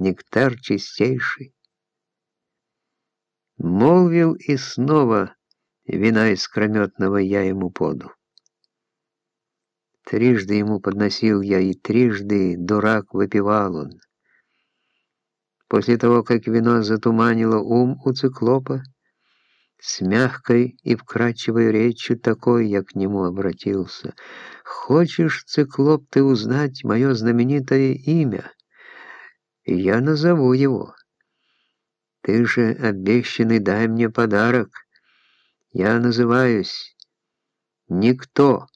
нектар чистейший. Молвил и снова вина искрометного я ему подал. Трижды ему подносил я, и трижды, дурак, выпивал он. После того, как вино затуманило ум у циклопа, с мягкой и вкрадчивой речью такой я к нему обратился. «Хочешь, циклоп, ты узнать мое знаменитое имя? Я назову его. Ты же обещанный, дай мне подарок. Я называюсь Никто.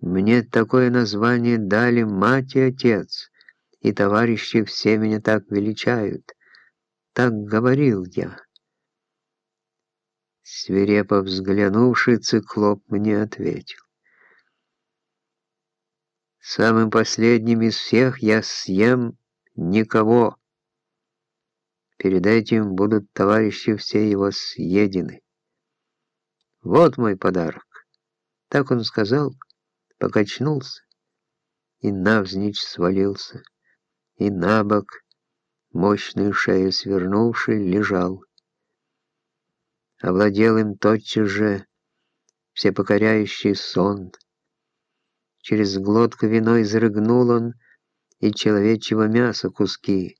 Мне такое название дали мать и отец, и товарищи все меня так величают. Так говорил я». Свирепо взглянувший, циклоп мне ответил. Самым последним из всех я съем никого. Перед этим будут товарищи все его съедены. Вот мой подарок. Так он сказал, покачнулся и навзничь свалился, и на бок, мощную шею свернувший, лежал овладел им тотчас же всепокоряющий сон. Через глотку виной изрыгнул он и человечьего мяса куски,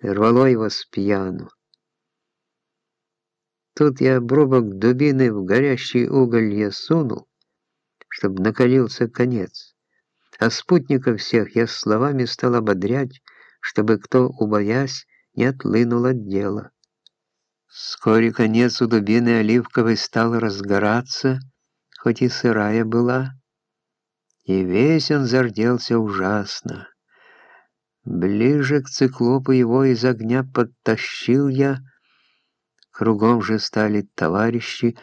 рвало его с пьяну. Тут я обрубок дубины в горящий уголь я сунул, чтоб накалился конец, а спутников всех я словами стал ободрять, чтобы кто, убоясь, не отлынул от дела. Вскоре конец у дубины оливковой стал разгораться, хоть и сырая была, и весь он зарделся ужасно. Ближе к циклопу его из огня подтащил я, кругом же стали товарищи,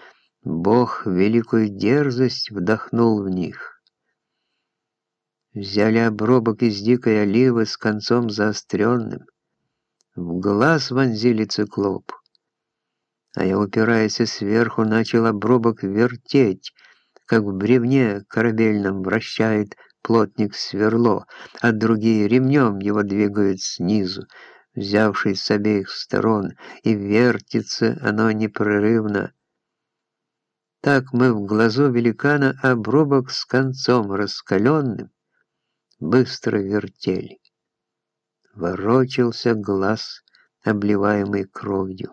Бог великую дерзость вдохнул в них. Взяли обробок из дикой оливы с концом заостренным, в глаз вонзили циклопу а я, упираясь сверху, начал обрубок вертеть, как в бревне корабельном вращает плотник сверло, а другие ремнем его двигают снизу, взявшись с обеих сторон, и вертится оно непрерывно. Так мы в глазу великана обрубок с концом раскаленным быстро вертели. Ворочался глаз, обливаемый кровью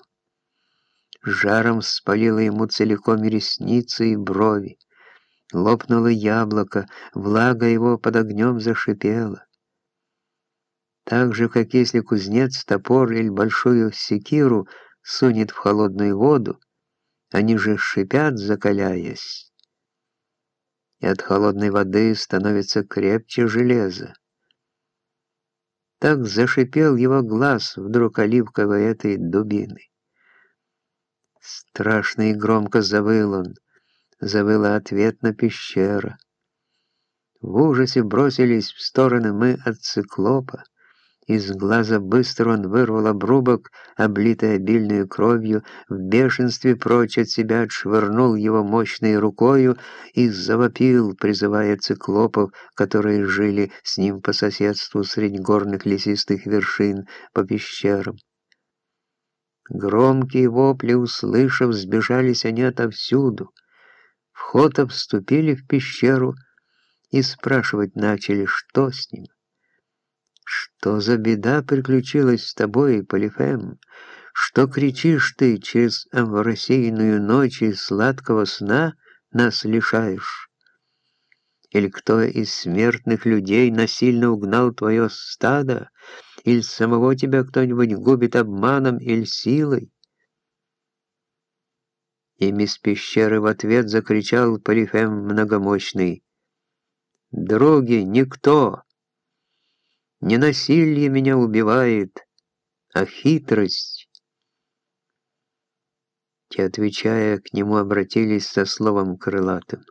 жаром спалило ему целиком и ресницы, и брови. Лопнуло яблоко, влага его под огнем зашипела. Так же, как если кузнец топор или большую секиру сунет в холодную воду, они же шипят, закаляясь, и от холодной воды становится крепче железа. Так зашипел его глаз вдруг оливковой этой дубины. Страшно и громко завыл он. Завыла ответно пещера. В ужасе бросились в стороны мы от циклопа. Из глаза быстро он вырвал обрубок, облитый обильной кровью, в бешенстве прочь от себя отшвырнул его мощной рукою и завопил, призывая циклопов, которые жили с ним по соседству среди горных лесистых вершин по пещерам. Громкие вопли, услышав, сбежались они отовсюду. Вход обступили в пещеру и спрашивать начали, что с ним. «Что за беда приключилась с тобой, Полифем? Что кричишь ты через амвросийную ночь и сладкого сна нас лишаешь? Или кто из смертных людей насильно угнал твое стадо?» или самого тебя кто-нибудь губит обманом или силой?» Им из пещеры в ответ закричал Полифем многомощный. «Други, никто! Не насилие меня убивает, а хитрость!» Те, отвечая к нему, обратились со словом крылатым.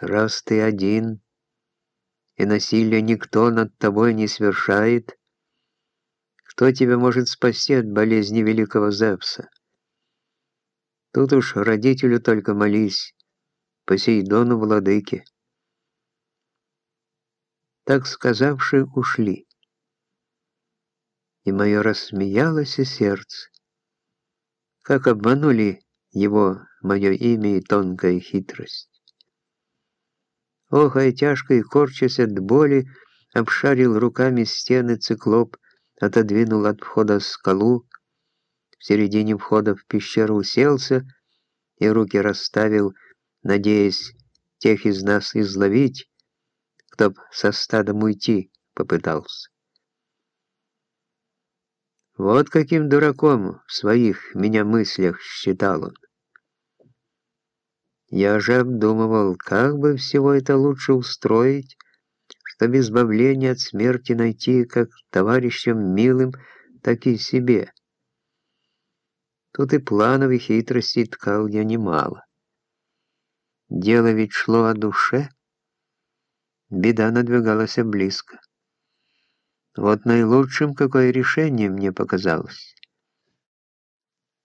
«Раз ты один, и насилие никто над тобой не совершает, кто тебя может спасти от болезни великого Зевса? Тут уж родителю только молись, Посейдону владыке. Так сказавши, ушли. и мое рассмеялось сердце. Как обманули его мое имя и тонкая хитрость. Охая тяжко и корчась от боли, обшарил руками стены циклоп, отодвинул от входа скалу, в середине входа в пещеру уселся и руки расставил, надеясь тех из нас изловить, кто б со стадом уйти попытался. Вот каким дураком в своих меня мыслях считал он. Я же обдумывал, как бы всего это лучше устроить, чтобы избавление от смерти найти как товарищам милым, так и себе. Тут и планов и хитростей ткал я немало. Дело ведь шло о душе. Беда надвигалась близко. Вот наилучшим какое решение мне показалось.